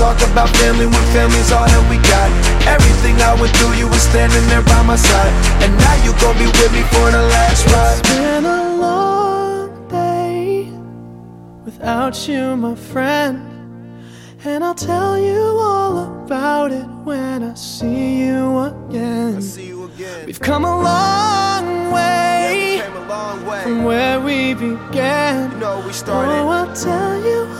Talk about family when family's all that we got? Everything I went through, you were standing there by my side. And now you gon' be with me for the last ride. It's been a long day without you, my friend. And I'll tell you all about it when I see you again. See you again. We've come a long way came a long way. from where we began. You know we started. Oh, I'll tell you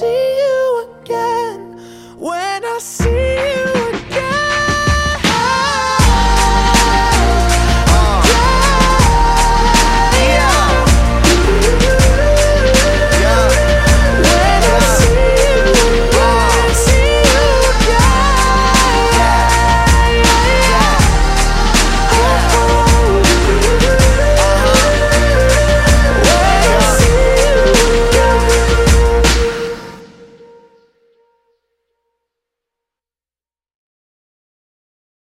see